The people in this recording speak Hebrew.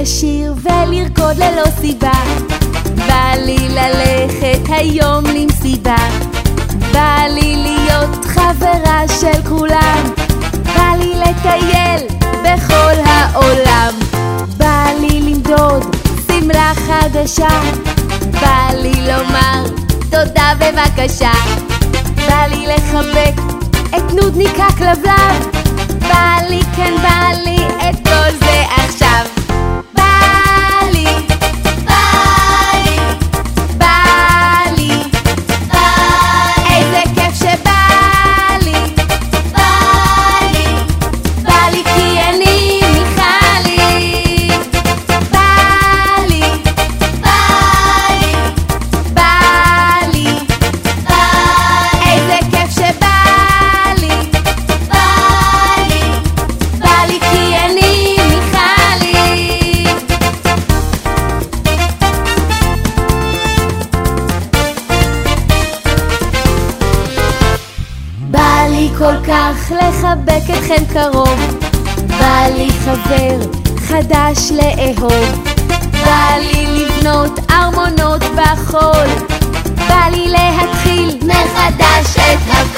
לשיר ולרקוד ללא סיבה. בא לי ללכת היום למסיבה בא לי להיות חברה של כולם. בא לי לטייל בכל העולם. בא לי למדוד שמלה חדשה. בא לי לומר תודה בבקשה בא לי לחבק את נודניק הכלבלב כל כך לחבק אתכם קרוב. בא לי חבר חדש לאהוב. בא לי לבנות ארמונות בחול. בא לי להתחיל מחדש את הכל